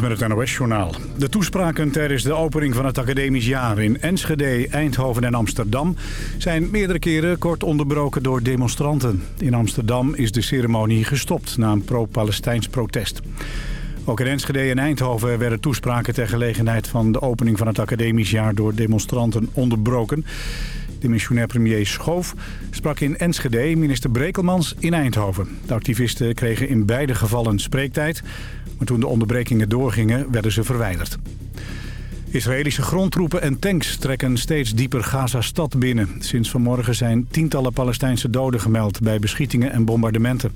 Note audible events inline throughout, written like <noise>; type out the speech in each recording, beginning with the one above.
Met het NOS-journaal. De toespraken tijdens de opening van het academisch jaar in Enschede, Eindhoven en Amsterdam... zijn meerdere keren kort onderbroken door demonstranten. In Amsterdam is de ceremonie gestopt na een pro-Palestijns protest. Ook in Enschede en Eindhoven werden toespraken ter gelegenheid van de opening van het academisch jaar door demonstranten onderbroken. Demissionair premier Schoof sprak in Enschede, minister Brekelmans in Eindhoven. De activisten kregen in beide gevallen spreektijd, maar toen de onderbrekingen doorgingen werden ze verwijderd. Israëlische grondtroepen en tanks trekken steeds dieper Gaza-stad binnen. Sinds vanmorgen zijn tientallen Palestijnse doden gemeld bij beschietingen en bombardementen.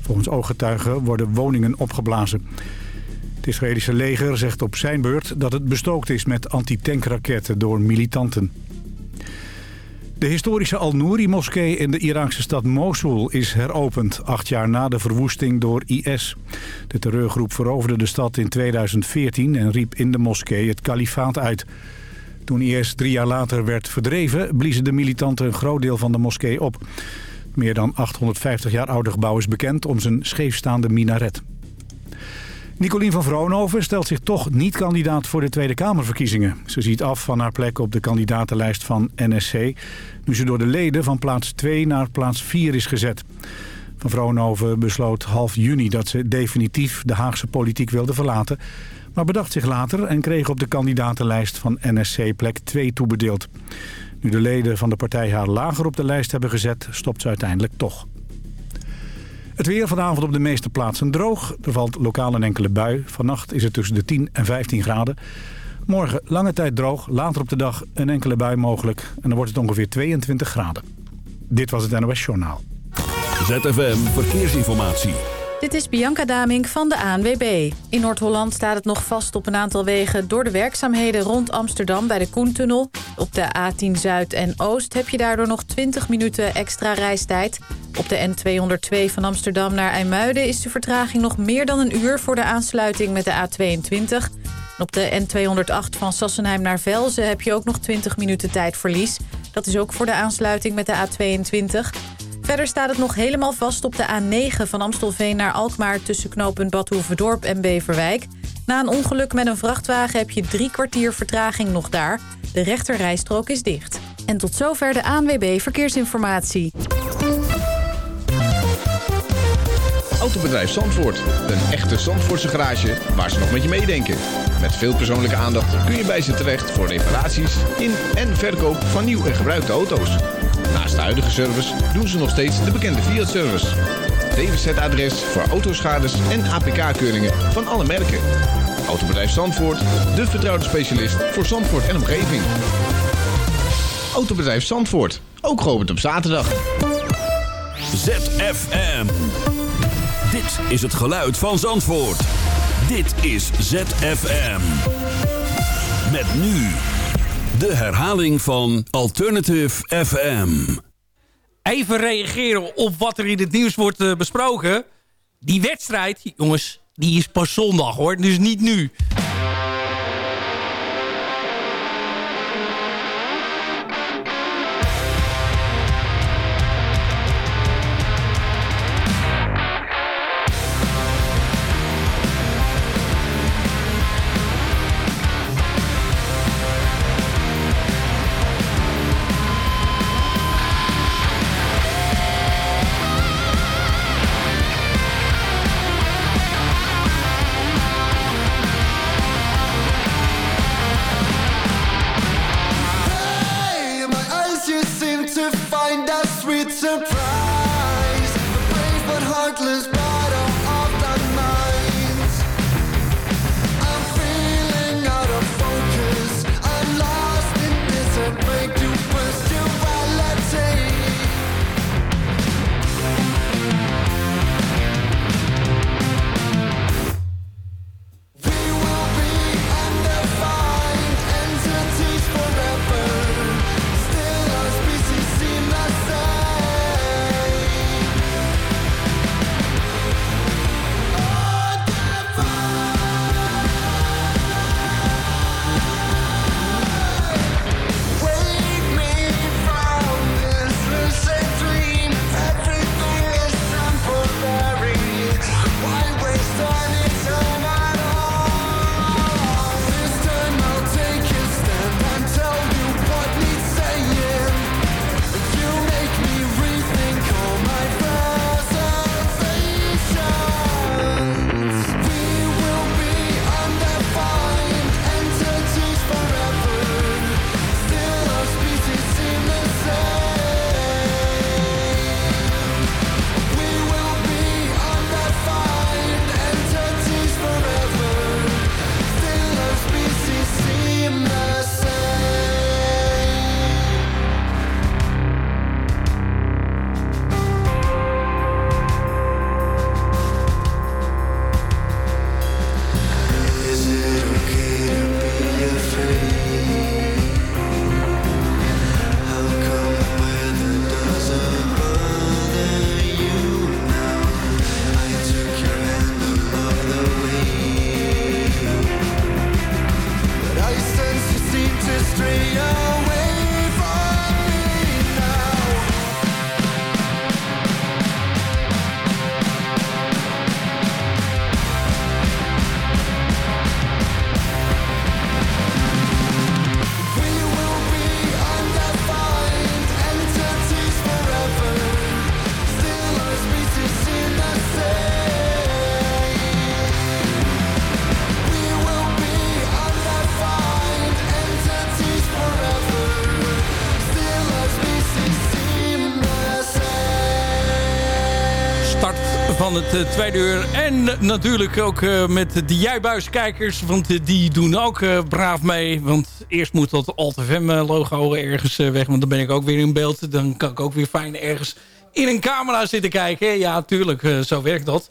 Volgens ooggetuigen worden woningen opgeblazen. Het Israëlische leger zegt op zijn beurt dat het bestookt is met antitankraketten door militanten. De historische Al-Nouri-moskee in de Iraakse stad Mosul is heropend, acht jaar na de verwoesting door IS. De terreurgroep veroverde de stad in 2014 en riep in de moskee het kalifaat uit. Toen IS drie jaar later werd verdreven, bliezen de militanten een groot deel van de moskee op. Meer dan 850 jaar oude gebouw is bekend om zijn scheefstaande minaret. Nicolien van Vroonhoven stelt zich toch niet kandidaat voor de Tweede Kamerverkiezingen. Ze ziet af van haar plek op de kandidatenlijst van NSC... nu ze door de leden van plaats 2 naar plaats 4 is gezet. Van Vroonhoven besloot half juni dat ze definitief de Haagse politiek wilde verlaten... maar bedacht zich later en kreeg op de kandidatenlijst van NSC plek 2 toebedeeld. Nu de leden van de partij haar lager op de lijst hebben gezet, stopt ze uiteindelijk toch. Het weer vanavond op de meeste plaatsen droog. Er valt lokaal een enkele bui. Vannacht is het tussen de 10 en 15 graden. Morgen lange tijd droog. Later op de dag een enkele bui mogelijk. En dan wordt het ongeveer 22 graden. Dit was het NOS Journaal. ZFM Verkeersinformatie. Dit is Bianca Damink van de ANWB. In Noord-Holland staat het nog vast op een aantal wegen... door de werkzaamheden rond Amsterdam bij de Koentunnel. Op de A10 Zuid en Oost heb je daardoor nog 20 minuten extra reistijd. Op de N202 van Amsterdam naar IJmuiden... is de vertraging nog meer dan een uur voor de aansluiting met de A22. Op de N208 van Sassenheim naar Velzen heb je ook nog 20 minuten tijdverlies. Dat is ook voor de aansluiting met de A22... Verder staat het nog helemaal vast op de A9 van Amstelveen naar Alkmaar... tussen knooppunt Badhoevedorp en Beverwijk. Na een ongeluk met een vrachtwagen heb je drie kwartier vertraging nog daar. De rechterrijstrook is dicht. En tot zover de ANWB Verkeersinformatie. Autobedrijf Zandvoort. Een echte Zandvoortse garage waar ze nog met je meedenken. Met veel persoonlijke aandacht kun je bij ze terecht... voor reparaties in en verkoop van nieuw en gebruikte auto's. Naast de huidige service doen ze nog steeds de bekende Fiat-service. DWZ-adres voor autoschades en APK-keuringen van alle merken. Autobedrijf Zandvoort, de vertrouwde specialist voor Zandvoort en omgeving. Autobedrijf Zandvoort, ook geopend op zaterdag. ZFM. Dit is het geluid van Zandvoort. Dit is ZFM. Met nu de herhaling van Alternative FM. Even reageren op wat er in het nieuws wordt uh, besproken. Die wedstrijd, jongens, die is pas zondag hoor. Dus niet nu. Het tweede uur. En natuurlijk ook met de Juibuiskijkers. Want die doen ook braaf mee. Want eerst moet dat Alt-FM-logo ergens weg. Want dan ben ik ook weer in beeld. Dan kan ik ook weer fijn ergens in een camera zitten kijken. Ja, tuurlijk, zo werkt dat.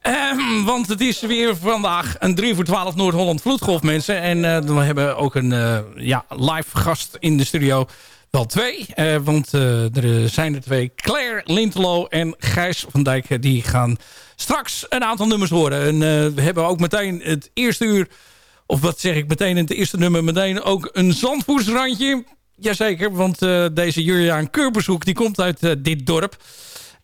Ehm, want het is weer vandaag een 3 voor 12 Noord-Holland vloedgolf, mensen. En we hebben ook een ja, live gast in de studio. Wel twee, uh, want uh, er zijn er twee. Claire Lintelo en Gijs van Dijk. Die gaan straks een aantal nummers horen. En we hebben ook meteen het eerste uur... Of wat zeg ik meteen in het eerste nummer... meteen ook een zandvoersrandje. Jazeker, want deze Juliaan Keurbezoek... die komt uit dit dorp.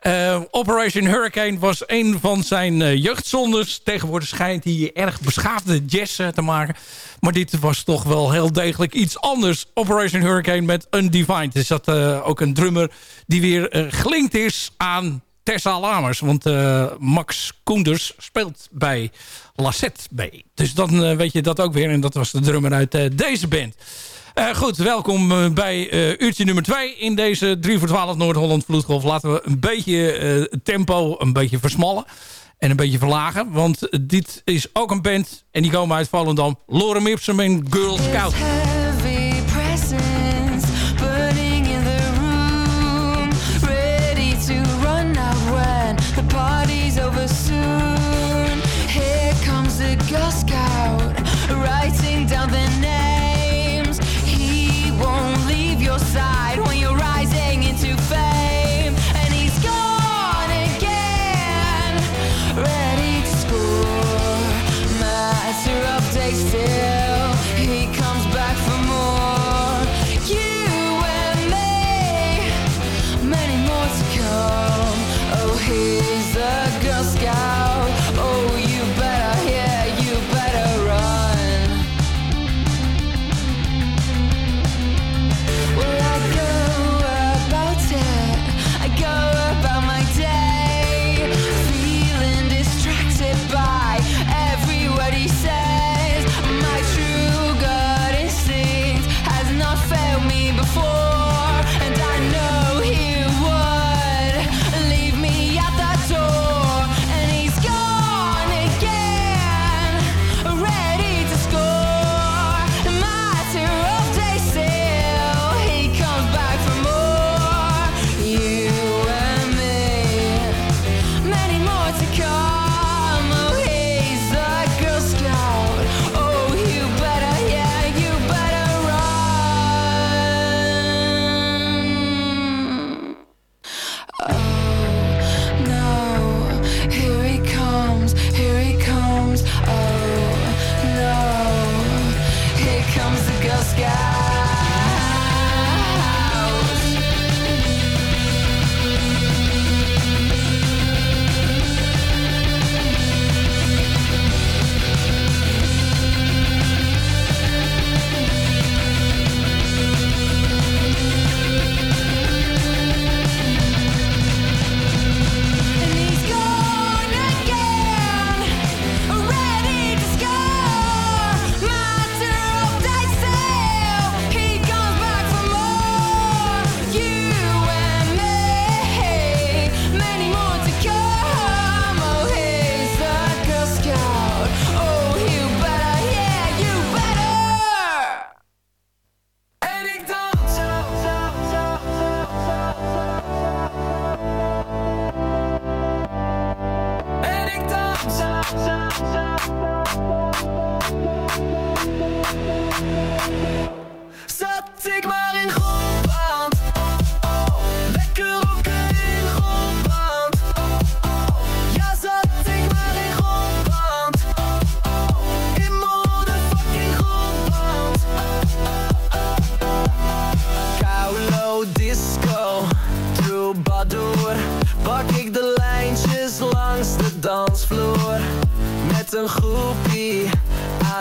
Uh, Operation Hurricane was een van zijn uh, jeugdzondes. Tegenwoordig schijnt hij erg beschaafde jazz uh, te maken. Maar dit was toch wel heel degelijk iets anders. Operation Hurricane met Undefined. Er zat ook een drummer die weer gelinkt is aan Tessa Lamers. Want Max Koenders speelt bij Lassette B. Dus dan weet je dat ook weer. En dat was de drummer uit deze band. Uh, goed, welkom uh, bij uh, uurtje nummer 2 in deze 3 voor 12 Noord-Holland Vloedgolf. Laten we een beetje tempo een beetje versmallen en een beetje verlagen. Want dit is ook een band en die komen uit Volendam. Lorem Ipsum en Girl Scout.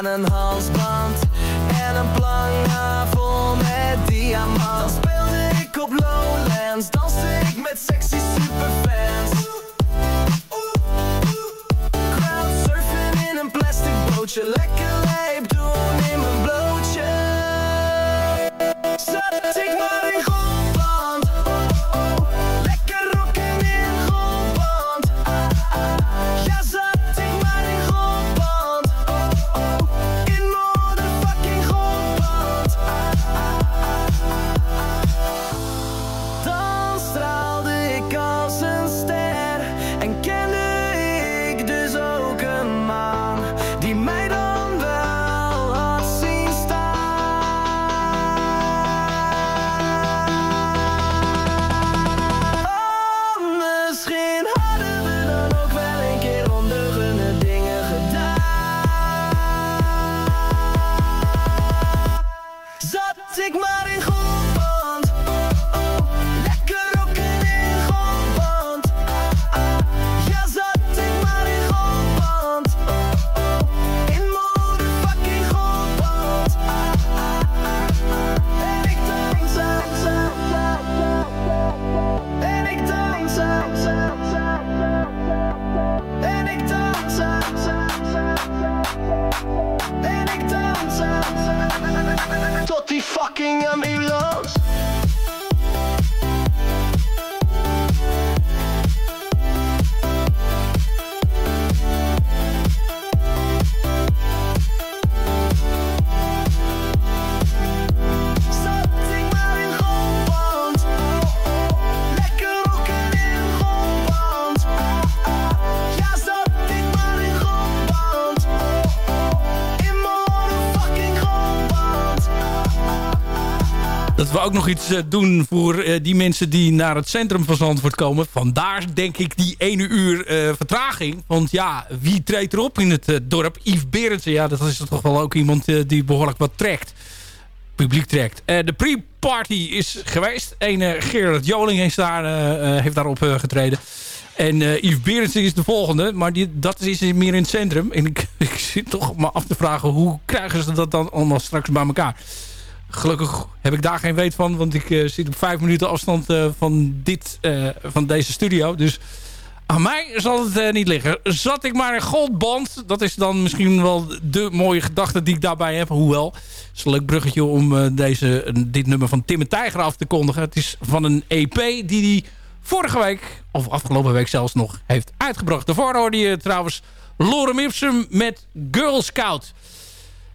aan een halsband en een planga vol met diamant. Dan speelde ik op Lowlands, danste ik met sexy superfans. Crowdsurfen in een plastic bootje, lekker We ook nog iets eh, doen voor eh, die mensen die naar het centrum van Zandvoort komen. Vandaar denk ik die ene uur eh, vertraging. Want ja, wie treedt erop in het dorp? Yves Berendsen, ja, dat is toch wel ook iemand die behoorlijk wat trekt. Publiek trekt. De pre-party is geweest. Een Gerard Joling heeft, daar, heeft daarop getreden. En eh Yves Berendsen is de volgende. Maar die, dat is meer in het centrum. En ik, <laughs> ik zit toch me af te vragen... hoe krijgen ze dat dan allemaal straks bij elkaar? Gelukkig heb ik daar geen weet van. Want ik eh, zit op vijf minuten afstand eh, van, dit, eh, van deze studio. Dus aan mij zal het niet liggen. Zat ik maar een goldband. Dat is dan misschien wel de mooie gedachte die ik daarbij heb. Hoewel, het is een leuk bruggetje om deze, dit nummer van Tim en Tijger af te kondigen. Het is van een EP die hij vorige week, of afgelopen week zelfs nog, heeft uitgebracht. Daarvoor hoorde je trouwens Lorem Ipsum met Girl Scout.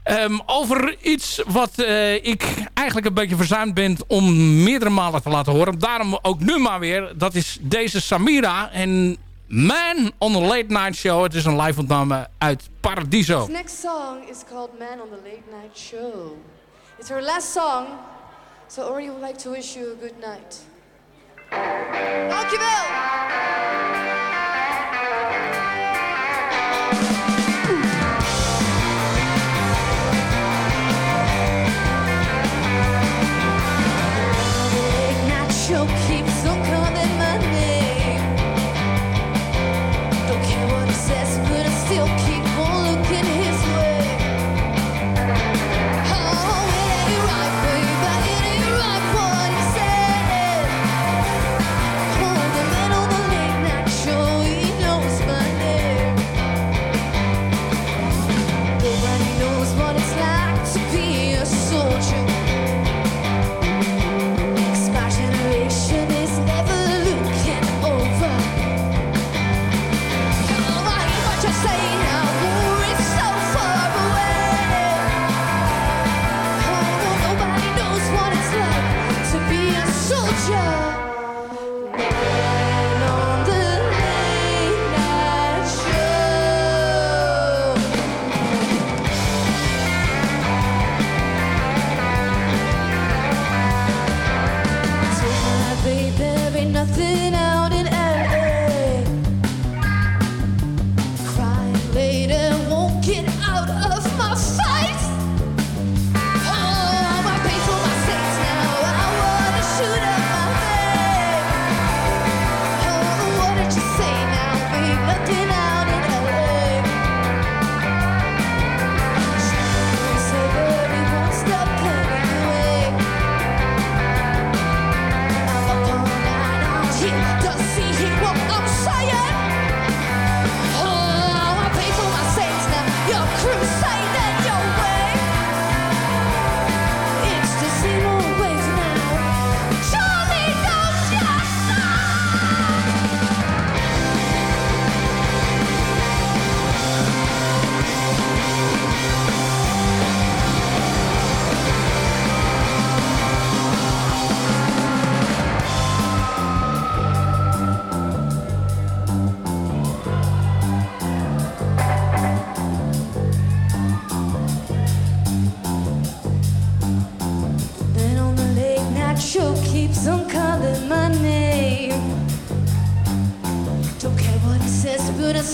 Ehm, over iets wat eh, ik eigenlijk een beetje verzuimd ben om meerdere malen te laten horen. Daarom ook nu maar weer. Dat is deze Samira en Man on the Late Night Show. Het is een live opname uit Paradiso. This next song is called Man on the Late Night Show. It's her last song, so Ori would like to wish you a good night. Dankjewel!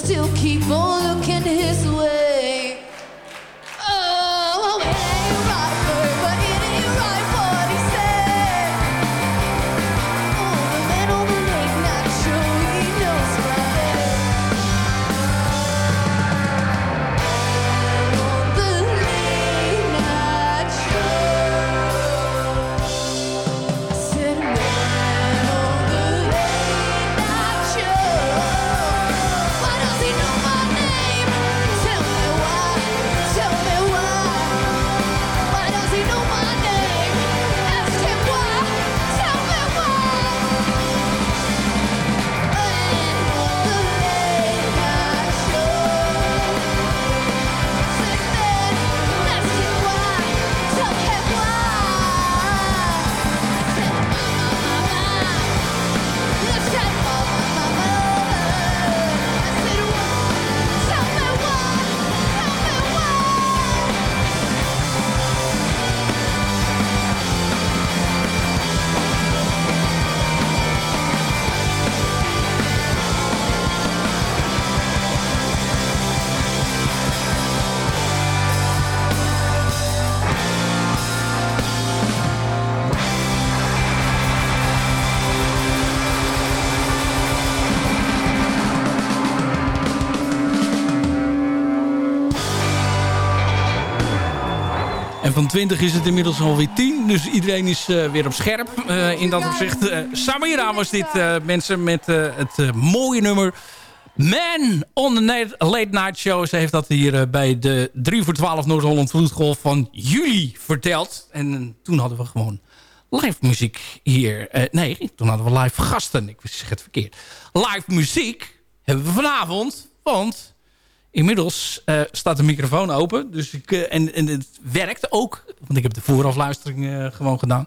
Still keep on En van 20 is het inmiddels alweer 10. Dus iedereen is eh, weer op scherp eh, in dat opzicht. Eh, Samira was dit, mensen, met het mooie nummer... Man on the Late Night Show. Ze heeft dat hier bij de 3 voor 12 Noord-Holland Vloedgolf van juli verteld. En toen hadden we gewoon live muziek hier. Nee, toen hadden we live gasten. Ik zeg het verkeerd. Live muziek hebben we vanavond. Want inmiddels eh, staat de microfoon open. Dus ik, eh, en, en het werkt ook. Want ik heb de voorafluistering eh, gewoon gedaan.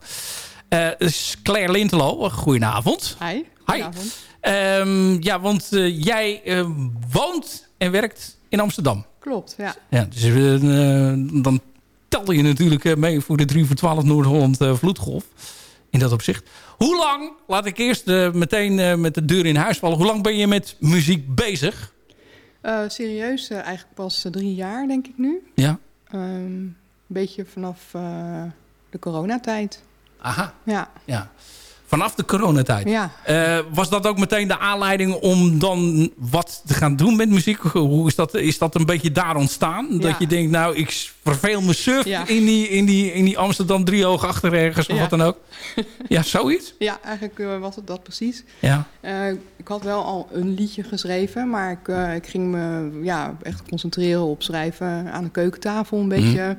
Dus Claire Lintelo, goedenavond. Hi. Ehm, ja, want jij woont en werkt in Amsterdam. Klopt, ja. Ja, dus dan tel je natuurlijk mee voor de 3 voor 12 Noord-Holland vloedgolf. In dat opzicht. Hoe lang, laat ik eerst meteen met de deur in huis vallen. Hoe lang ben je met muziek bezig? Eh, serieus, eh, eigenlijk pas eh, drie jaar, denk ik nu. Ja. Ehm, Een beetje vanaf de coronatijd. Aha, Ja, ja. Vanaf de coronatijd. ja. Eh, was dat ook meteen de aanleiding om dan wat te gaan doen met muziek? Hoe is dat, is dat een beetje daar ontstaan? Dat je denkt, nou, ik verveel me surf Ja. in, die, in, die, in die Amsterdam driehoog achter ergens of wat dan ook. <laughs> Ja, zoiets? ja eigenlijk eh, was het dat precies. Ja. Eh, ik had wel al een liedje geschreven, maar ik, ik ging me ja, echt concentreren op schrijven aan de keukentafel. Een beetje.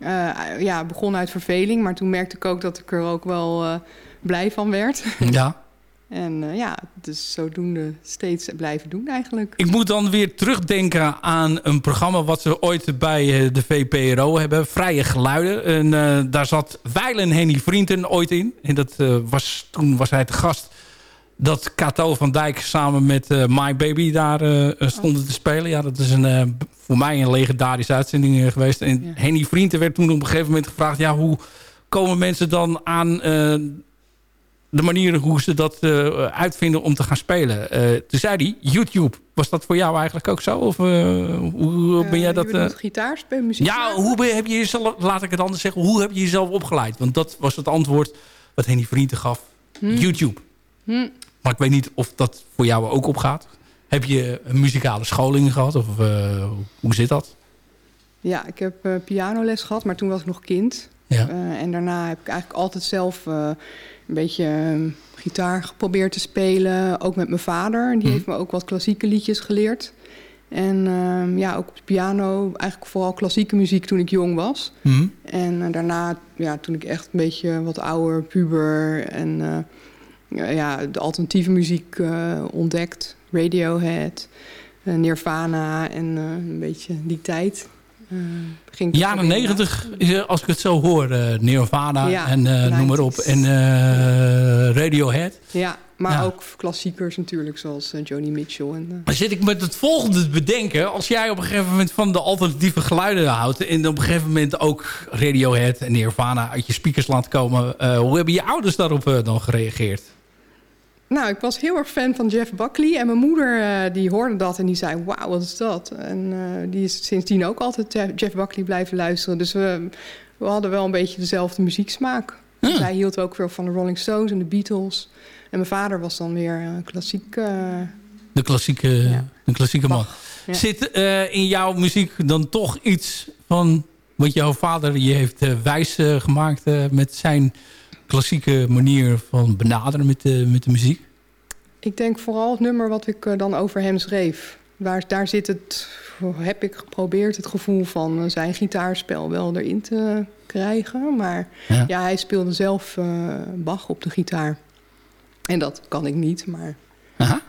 Eh, ja, begon uit verveling, maar toen merkte ik ook dat ik er ook wel blij van werd. <laughs> ja. en eh, ja, dus zodoende steeds blijven doen eigenlijk. Ik moet dan weer terugdenken aan een programma wat ze ooit bij eh, de VPRO hebben. Vrije Geluiden. En eh, daar zat Weilen Henny Vrienden ooit in. En dat, was, toen was hij te gast dat Cato van Dijk samen met My Baby daar eh, stonden te spelen. Ja, dat is een, voor mij een legendarische uitzending geweest. En Ja. Henny Vrienden werd toen op een gegeven moment gevraagd... ja, hoe komen mensen dan aan... de manier hoe ze dat eh, uitvinden om te gaan spelen. Eh, toen zei hij, YouTube. Was dat voor jou eigenlijk ook zo? Of eh, hoe ben jij dat... je spelen, muziek ja, hoe ben- heb je jezelf, laat ik het anders zeggen, hoe heb je jezelf opgeleid? Want dat was het antwoord wat Henny Vrienden gaf. YouTube. Hm. Maar ik weet niet of dat voor jou ook opgaat. Heb je een muzikale scholing gehad? Of hoe zit dat? Ja, ik heb eh, pianoles gehad, maar toen was ik nog kind. Ja. Eh, en daarna heb ik eigenlijk altijd zelf eh, een beetje eh, gitaar geprobeerd te spelen. Ook met mijn vader. Die Mhm. heeft me ook wat klassieke liedjes geleerd. En eh, ja, ook op de piano. Eigenlijk vooral klassieke muziek toen ik jong was. Hm? En eh, daarna, ja, toen ik echt een beetje wat ouder, puber... en ja, de alternatieve muziek ontdekt. Radiohead, Nirvana en een beetje die tijd... eh, ging Jaren negentig, als ik het zo hoor, eh, Nirvana Ja, en eh, noem maar op. 90s. En eh, Radiohead. Ja, maar Ja. ook klassiekers natuurlijk, zoals Joni Mitchell. En, Dan zit ik met het volgende te bedenken. Als jij op een gegeven moment van de alternatieve geluiden houdt... en op een gegeven moment ook Radiohead en Nirvana uit je speakers laat komen... hoe hebben je ouders daarop dan gereageerd? Nou, ik was heel erg fan van Jeff Buckley. En mijn moeder eh, die hoorde dat en die zei, wauw, wat is dat? En eh, die is sindsdien ook altijd Jeff- Buckley blijven luisteren. Dus we, we hadden wel een beetje dezelfde muzieksmaak. Ja. Zij hield ook veel van de Rolling Stones en de Beatles. En mijn vader was dan weer eh, klassiek. De klassieke, Ja. de klassieke man. Ja. Zit in jouw muziek dan toch iets van... wat jouw vader je heeft wijs gemaakt... met zijn klassieke manier van benaderen met, de met de muziek? Ik denk vooral het nummer wat ik eh, dan over hem schreef. Daar, daar zit het, heb ik geprobeerd het gevoel van eh, zijn gitaarspel wel erin te krijgen. Maar Ja. ja, hij speelde zelf eh, Bach op de gitaar. En dat kan ik niet, maar Aha.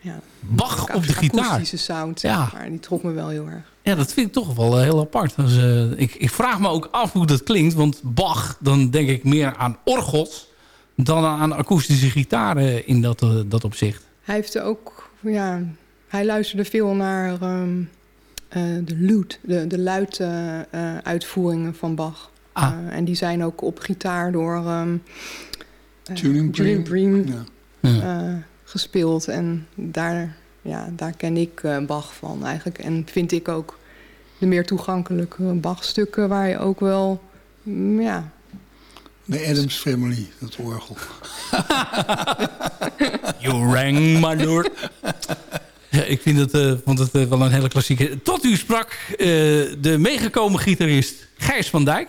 Ja, Bach op de gitaar. akoestische sound, zeg Ja. maar. Die trok me wel heel erg. Ja, dat vind ik toch wel eh, heel apart. Dus, eh, ik, ik vraag me ook af hoe dat klinkt. Want Bach, dan denk ik meer aan orgels... dan aan akoestische gitaren in dat, eh, dat opzicht. Hij heeft ook, ja, hij luisterde veel naar ehm, eh, de lute, de, de luid uitvoeringen van Bach. Ah. Eh, en die zijn ook op gitaar door ehm eh, Julian Bream. Bream Ja. Gespeeld. En daar, ja, daar ken ik eh, Bach van eigenlijk. En vind ik ook de meer toegankelijke Bach-stukken... waar je ook wel, mm, ja, De Adams Family, dat orgel. <laughs> You rang my door. Ja, ik vind het, eh, vond het eh, wel een hele klassieke. Tot u sprak eh, de meegekomen gitarist Gijs van Dijk.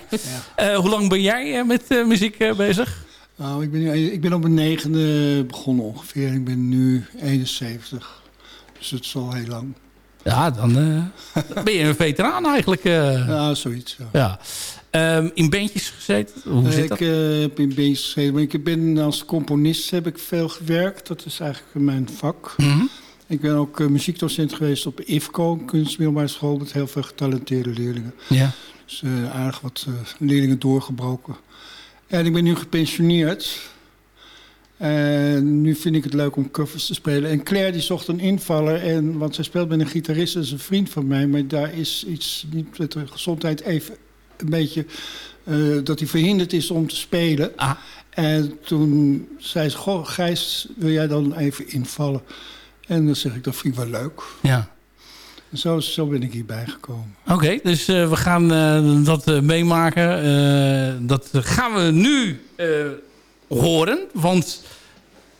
Eh, hoe lang ben jij met eh, muziek eh, bezig? Nou, ik, ben nu, ik ben op mijn negende begonnen ongeveer. Ik ben nu 71. Dus het is al heel lang. Ja, dan eh, <laughs> ben je een veteraan eigenlijk. eh. Ja, zoiets. Ja. ja. Ehm, in bandjes gezeten? Hoe zit ik dat? eh, heb in bezig gezeten. Maar ik ben als componist heb ik veel gewerkt. Dat is eigenlijk mijn vak. Mhm. Ik ben ook muziekdocent geweest op IFCO, kunstmiddelbare school, met heel veel getalenteerde leerlingen. Ja. Dus aardig wat leerlingen doorgebroken. En ik ben nu gepensioneerd. En nu vind ik het leuk om covers te spelen. En Claire die zocht een invaller. En, want zij speelt met een gitarist, dat is een vriend van mij. Maar daar is iets niet met de gezondheid even een beetje... eh, dat hij verhinderd is om te spelen. Ah. En toen zei ze, goh, Gijs, wil jij dan even invallen? En dan zeg ik, dat vind ik wel leuk. ja. Zo, ben ik hierbij gekomen. Oké, dus eh, we gaan eh, dat eh, meemaken. Dat gaan we nu horen. Want,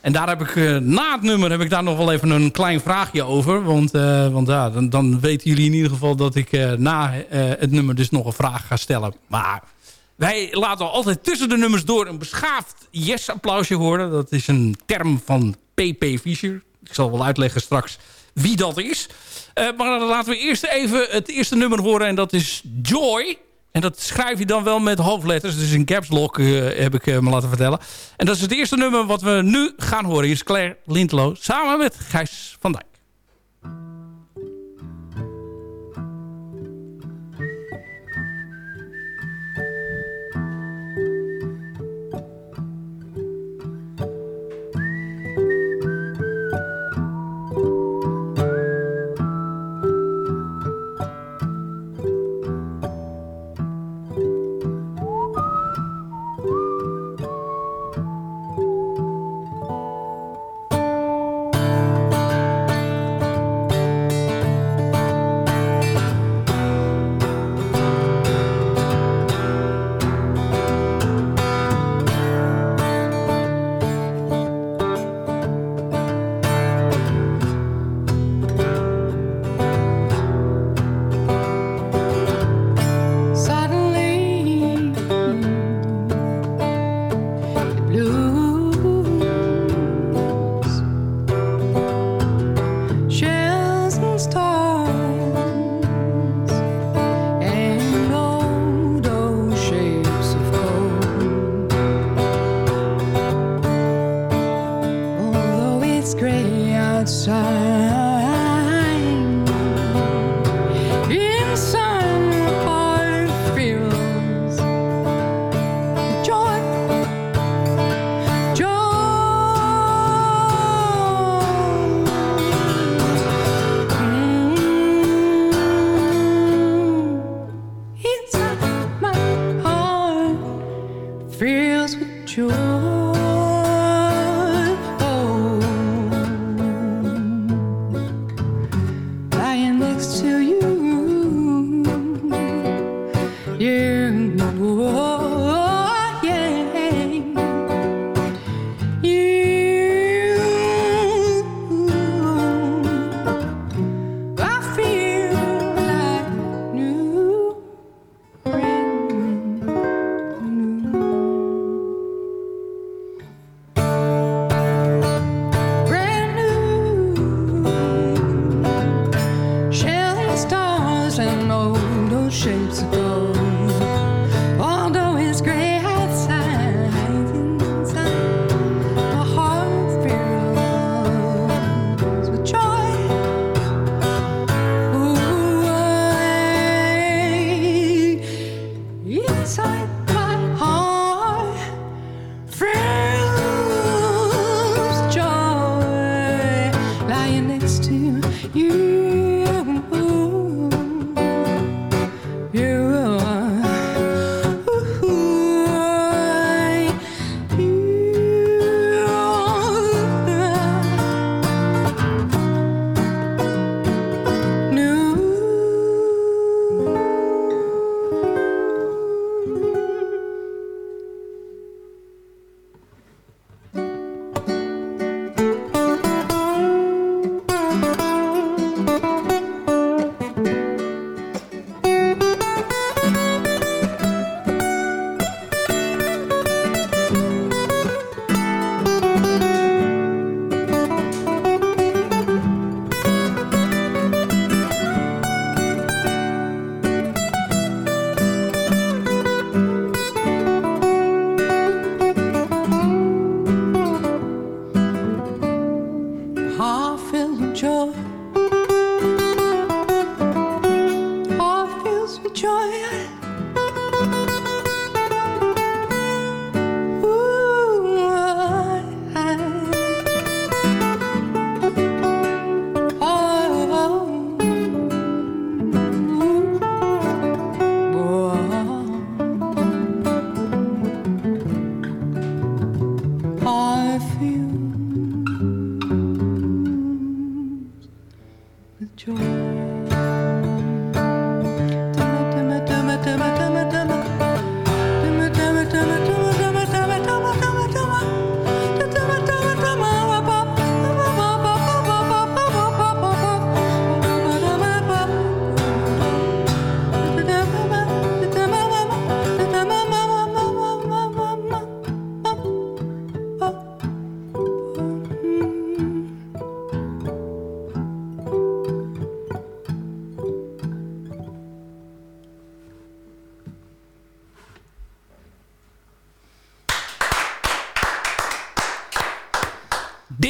en daar heb ik na het nummer heb ik daar nog wel even een klein vraagje over. Want, want ja, dan, dan weten jullie in ieder geval dat ik na het nummer dus nog een vraag ga stellen. Maar wij laten altijd tussen de nummers door een beschaafd yes-applausje horen. Dat is een term van P.P. Fischer. Ik zal wel uitleggen straks wie dat is. Eh, maar laten we eerst even het eerste nummer horen. En dat is Joy. En dat schrijf je dan wel met hoofdletters. Dus in caps lock eh, heb ik eh, me laten vertellen. En dat is het eerste nummer wat we nu gaan horen. Hier is Claire Lindlo samen met Gijs van Dijk.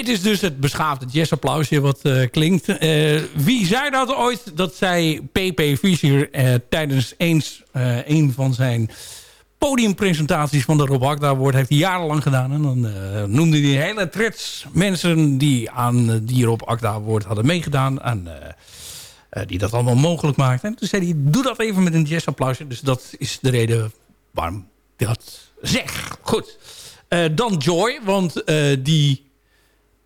Is dus het beschaafde jazzapplausje wat eh, klinkt. Eh, wie zei dat ooit? Dat zei P.P. Fischer eh, tijdens eens een van zijn podiumpresentaties van de Rob Agda Award. Heeft hij jarenlang gedaan. En dan noemde hij hele trits mensen die aan die Rob Agda Award hadden meegedaan. Aan, eh, die dat allemaal mogelijk maakten. En toen zei hij, doe dat even met een jazzapplausje. Dus dat is de reden waarom ik dat zeg. Goed. Dan Joy, want die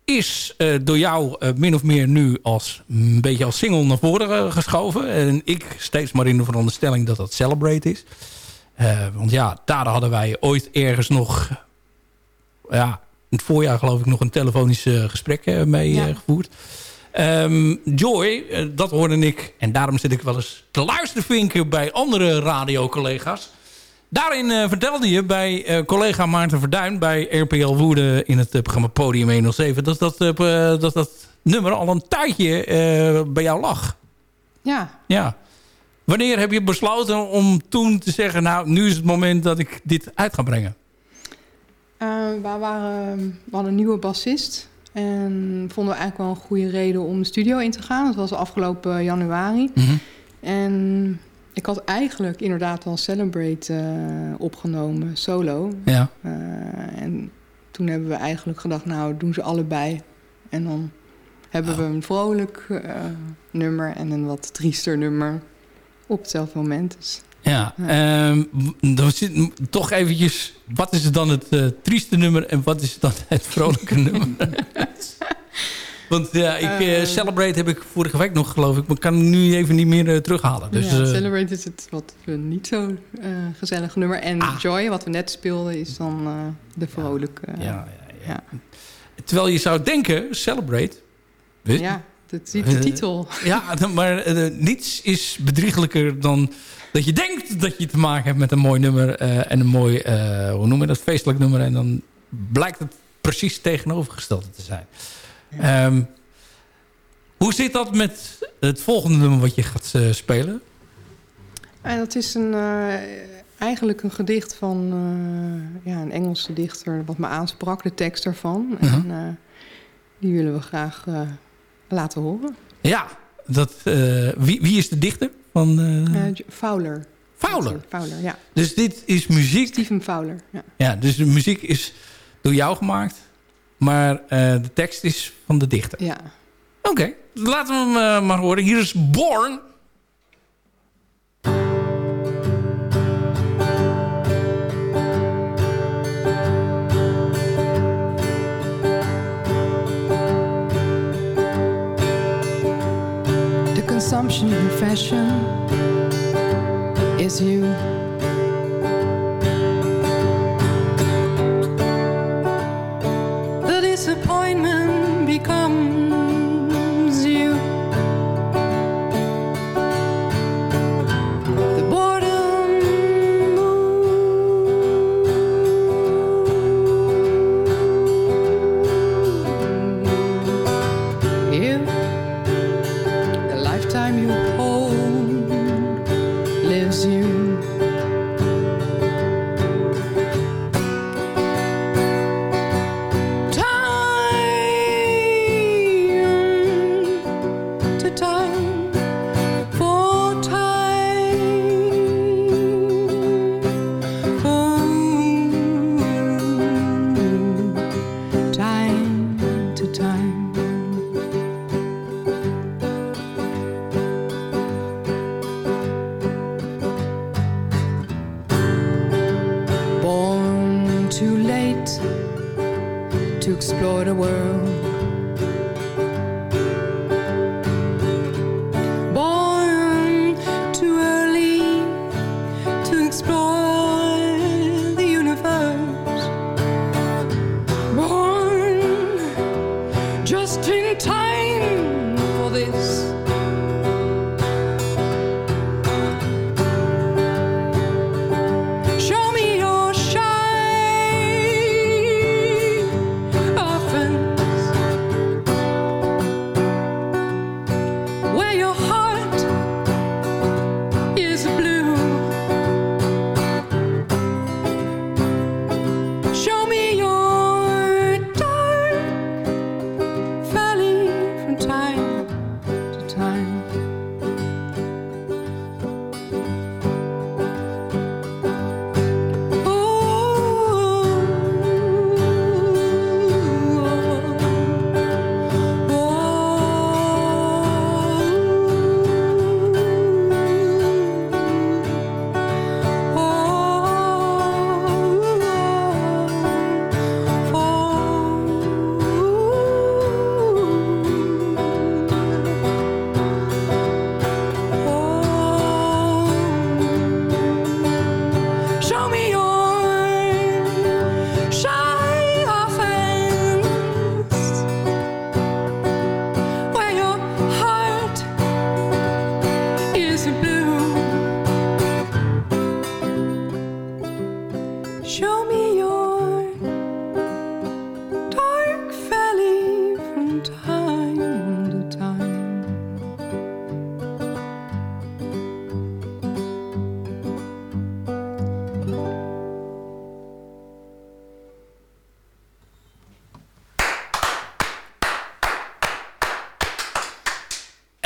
is eh, door jou eh, min of meer nu als een beetje als single naar voren eh, geschoven. En ik steeds maar in de veronderstelling dat dat Celebrate is. Want ja, daar hadden wij ooit ergens nog... ja, in het voorjaar geloof ik nog een telefonisch gesprek mee Ja. gevoerd. Ehm, Joy, dat hoorde ik. En daarom zit ik wel eens te luistervinken bij andere radiocollega's. Daarin eh, vertelde je bij eh, collega Maarten Verduin... bij RPL Woerden in het eh, programma Podium 107... dat dat, dat, dat nummer al een tijdje bij jou lag. Ja, Ja. Wanneer heb je besloten om toen te zeggen... nou, nu is het moment dat ik dit uit ga brengen? We, waren, we hadden een nieuwe bassist. En vonden we eigenlijk wel een goede reden om de studio in te gaan. Dat was afgelopen januari. En ik had eigenlijk inderdaad al Celebrate eh, opgenomen, solo. Ja. Eh, en toen hebben we eigenlijk gedacht, nou, doen ze allebei. En dan hebben we een vrolijk eh, nummer en een wat triester nummer op hetzelfde moment. Dus Ja, ehm, dan zit toch eventjes... wat is dan het trieste nummer en wat is dan het vrolijke nummer? <laughs> Want ja, ik, eh, Eh. Celebrate heb ik vorige week nog geloof ik... maar kan nu even niet meer eh, terughalen. Dus, ja, eh, Celebrate is het wat niet zo gezellig nummer. En Ah. Joy, wat we net speelden, is dan de vrolijke. ja, ja. Terwijl je zou denken, Celebrate... weet- ja, dat is de titel. Ja, <laughs> maar niets is bedrieglijker dan dat je denkt dat je te maken hebt met een mooi nummer en een mooi, hoe noem je dat, feestelijk nummer. En dan blijkt het precies tegenovergestelde te zijn. Ehm, hoe zit dat met het volgende nummer wat je gaat eh, spelen? En dat is een, eh, eigenlijk een gedicht van eh, ja, een Engelse dichter... wat me aansprak, de tekst ervan. Mhm. En eh, die willen we graag eh, laten horen. Ja, dat, eh, wie, wie is de dichter? Van, eh, Eh, Fowler. Fowler. Fowler, ja. Dus dit is muziek. Stephen Fowler, ja. Ja, dus de muziek is door jou gemaakt. Maar eh, de tekst is van de dichter. ja. Oké, laten we hem eh, maar horen. Hier is Born. The consumption confession is you. Disappointment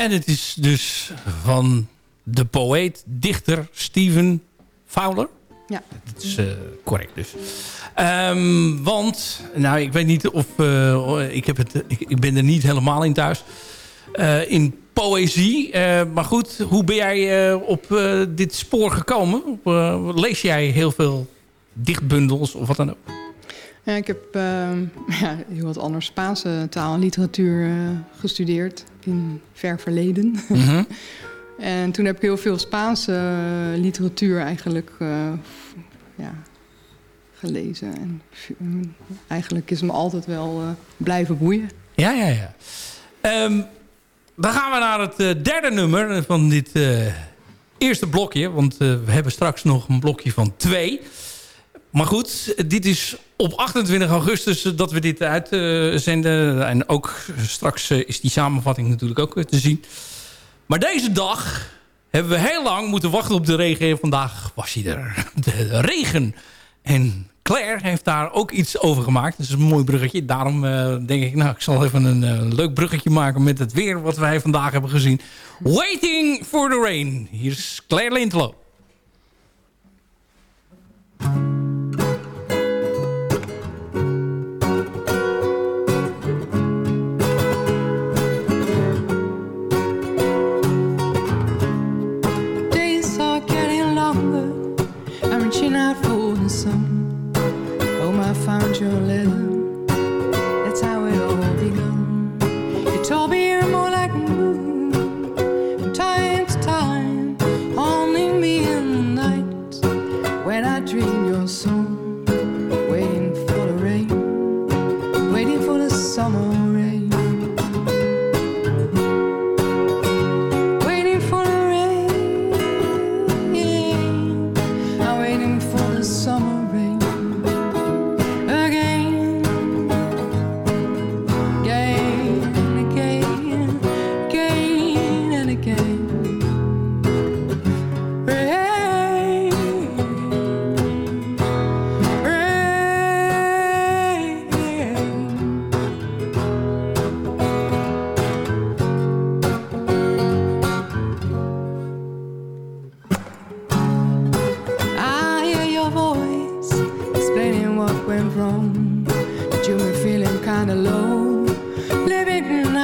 En het is dus van de poëet, dichter Steven Fowler. Ja. Dat is eh, correct dus. Ehm, want, nou ik weet niet of... eh, ik, heb het, ik, ik ben er niet helemaal in thuis. Eh, in poëzie. Maar goed, hoe ben jij op dit spoor gekomen? Lees jij heel veel dichtbundels of wat dan ook? Ja, ik heb ehm, <laughs> ja, heel wat anders Spaanse taal en literatuur gestudeerd in ver verleden. Mhm. <laughs> en toen heb ik heel veel Spaanse eh, literatuur eigenlijk eh, ja, gelezen. En eigenlijk is me altijd wel eh, blijven boeien. Ja, ja, ja. Ehm, dan gaan we naar het derde nummer van dit eerste blokje. Want we hebben straks nog een blokje van twee. Maar goed, dit is op 28 augustus dat we dit uitzenden. en ook straks eh, is die samenvatting natuurlijk ook te zien. Maar deze dag hebben we heel lang moeten wachten op de regen. En vandaag was hij er. De regen. En Claire heeft daar ook iets over gemaakt. Dat is een mooi bruggetje. Daarom eh, denk ik, nou, ik zal even een eh, leuk bruggetje maken met het weer wat wij vandaag hebben gezien. Waiting for the rain. Hier is Claire Lintelo. lonesome. Oh, I found your letter.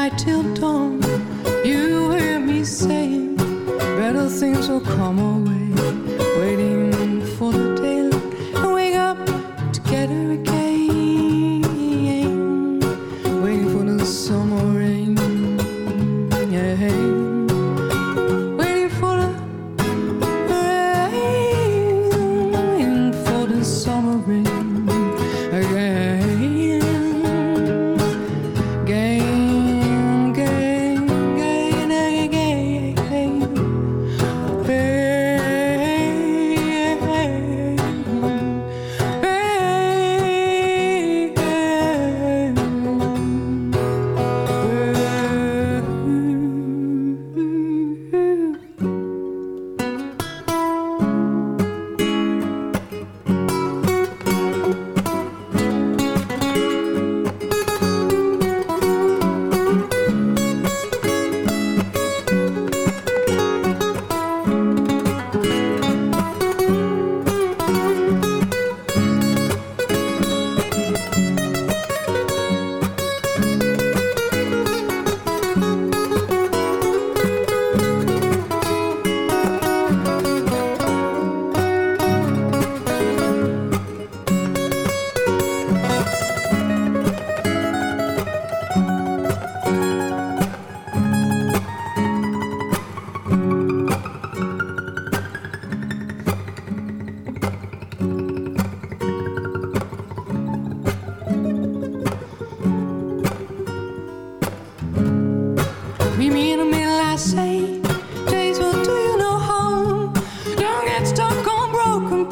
Night till dawn. You hear me saying better things will come our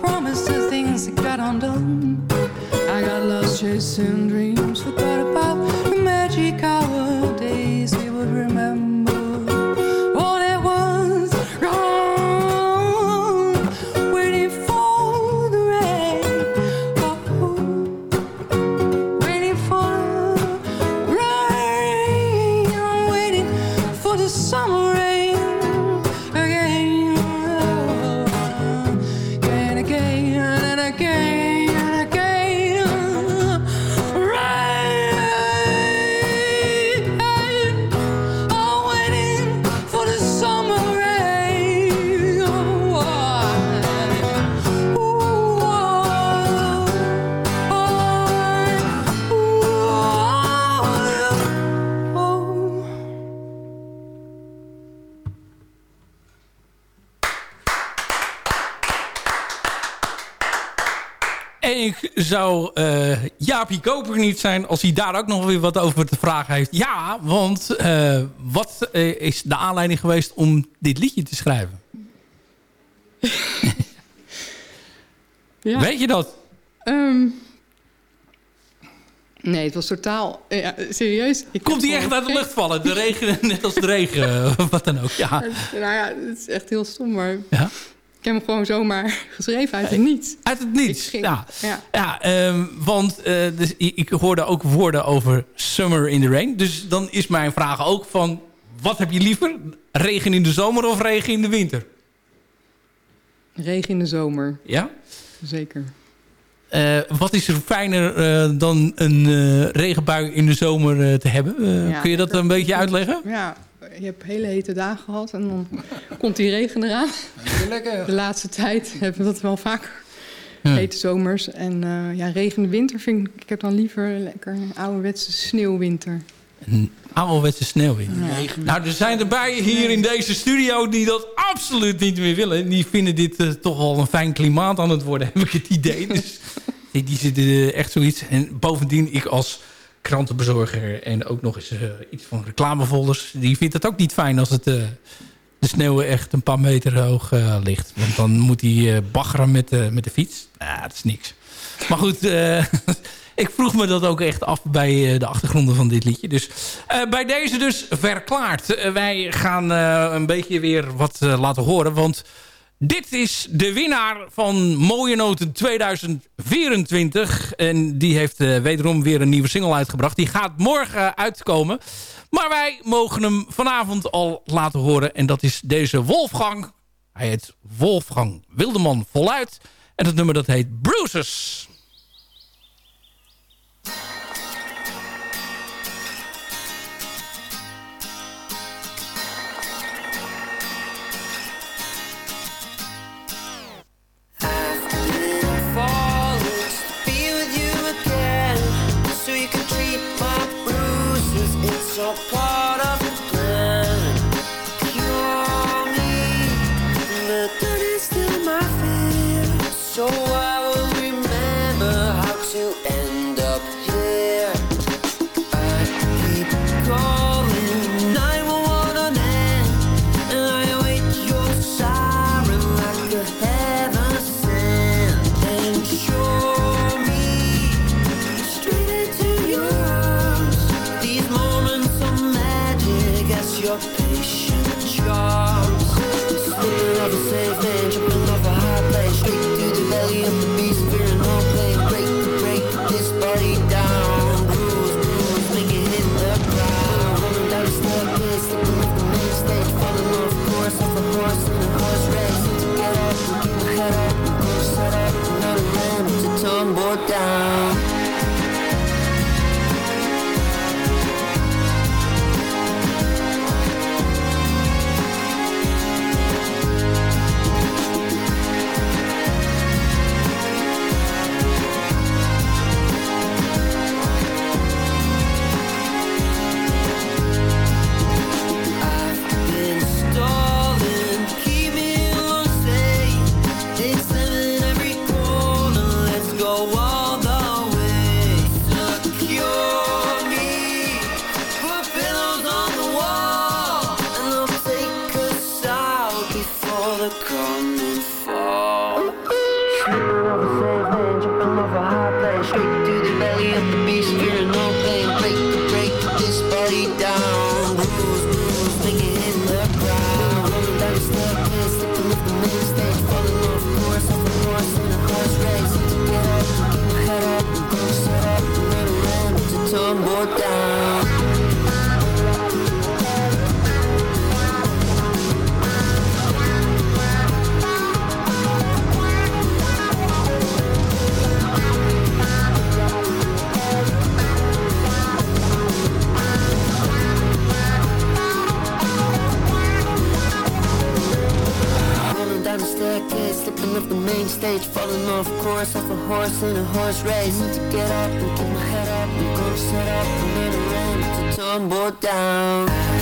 promises, things that got undone. I got lost chasing dreams, Jaapie Koper niet zijn als hij daar ook nog weer wat over te vragen heeft. Ja, want eh, wat eh, is de aanleiding geweest om dit liedje te schrijven? <laughs> Ja. Weet je dat? Ehm, nee, het was totaal... Ja, serieus. Ik Komt die echt uit de lucht vallen? De regen, <laughs> net als de regen, <laughs> wat dan ook. Ja. Nou ja, het is echt heel stom, maar... Ja? Ik heb hem gewoon zomaar <laughs> geschreven uit het niets. Uit het niets. Ja. ja. Ja, ehm, want eh, dus, ik hoorde ook woorden over Summer in the Rain. Dus dan is mijn vraag ook van... Wat heb je liever? Regen in de zomer of regen in de winter? Regen in de zomer, Ja? zeker. Eh, wat is er fijner eh, dan een regenbui in de zomer te hebben? Ja, kun je dat een beetje uitleggen? Ja, je hebt hele hete dagen gehad en dan <laughs> komt die regen eraan. Lekker. De laatste tijd <laughs> hebben we dat wel vaak. Ja. Hete zomers en eh, ja, regen winter vind ik... Ik heb dan liever lekker een ouderwetse sneeuwwinter. Een ouderwetse sneeuwwind. Ja. Nou, er zijn er bij hier in deze studio die dat absoluut niet meer willen. Die vinden dit eh, toch wel een fijn klimaat aan het worden, <laughs> heb ik het idee. Dus die, die zitten echt zoiets. En bovendien, ik als krantenbezorger en ook nog eens eh, iets van reclamefolders... die vindt het ook niet fijn als het, eh, de sneeuw echt een paar meter hoog eh, ligt. Want dan moet hij eh, baggeren met, de met de fiets. Ja, dat is niks. Maar goed, eh, <laughs> ik vroeg me dat ook echt af bij eh, de achtergronden van dit liedje. Dus eh, bij deze dus verklaard. Eh, wij gaan eh, een beetje weer wat eh, laten horen. Want dit is de winnaar van Mooie Noten 2024. En die heeft eh, wederom weer een nieuwe single uitgebracht. Die gaat morgen uitkomen. Maar wij mogen hem vanavond al laten horen. En dat is deze Wolfgang. Hij heet Wolfgang Wildeman voluit. En het nummer dat heet Bruises. stage, falling off course off a horse in a horse race. Need to get up and keep my head up. I'm gonna up and then I ran to tumble down.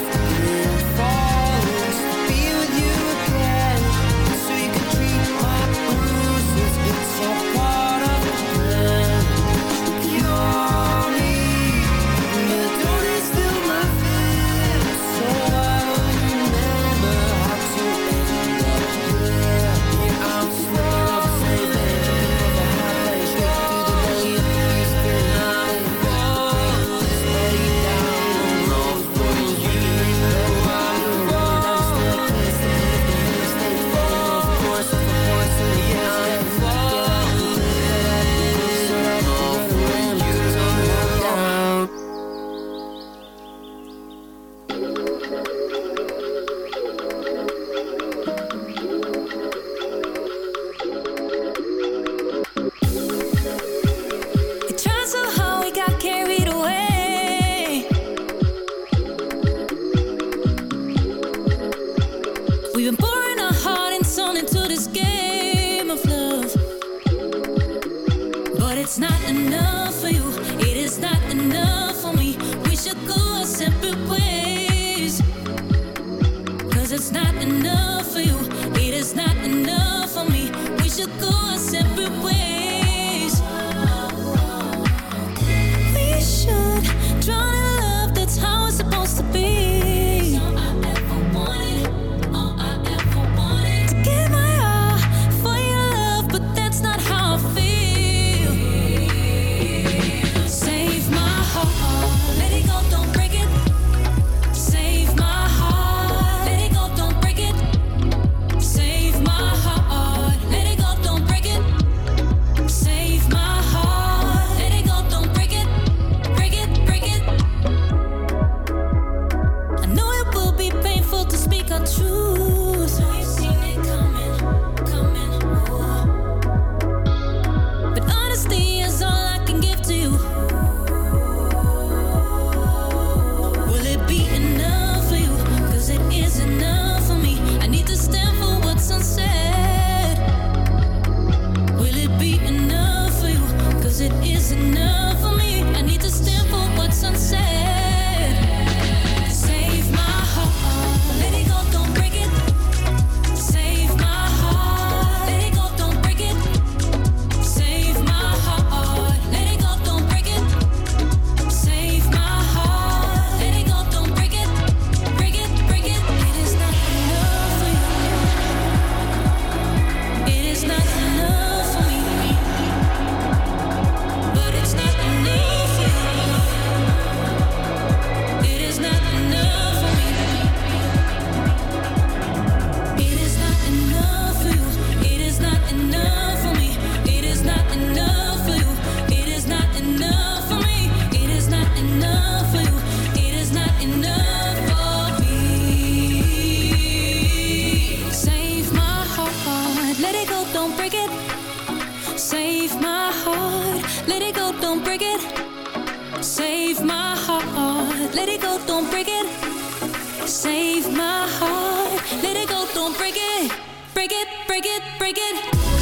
save my heart. Let it go, don't break it. Break it, break it, break it.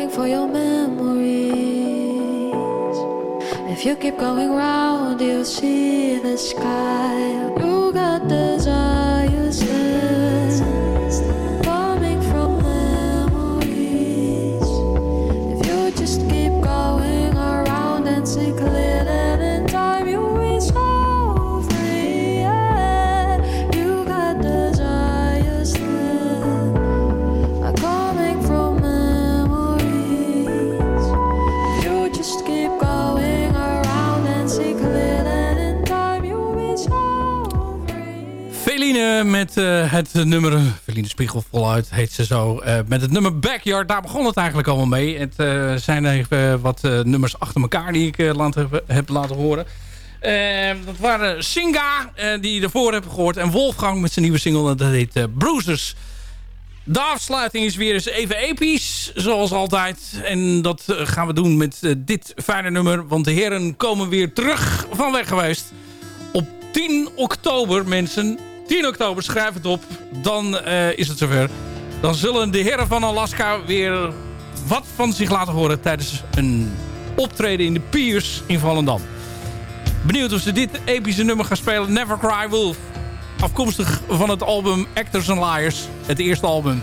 Looking for your memories. If you keep going round, you'll see the sky. Feline met eh, het nummer... Feline Spiegel voluit heet ze zo. eh, met het nummer Backyard. Daar begon het eigenlijk allemaal mee. Het eh, zijn even wat eh, nummers achter elkaar die ik eh, laat, heb, laten horen. Eh, dat waren Singa, eh, die je ervoor hebt gehoord. En Wolfgang met zijn nieuwe single. Dat heet eh, Bruisers. De afsluiting is weer eens even episch, zoals altijd. En dat eh, gaan we doen met eh, dit fijne nummer. Want de heren komen weer terug van weg geweest. Op 10 oktober, mensen. 10 oktober, schrijf het op. Dan eh, is het zover. Dan zullen de heren van Alaska weer wat van zich laten horen... tijdens een optreden in de Piers in Volendam. Benieuwd of ze dit epische nummer gaan spelen. Never Cry Wolf. Afkomstig van het album Actors and Liars. Het eerste album.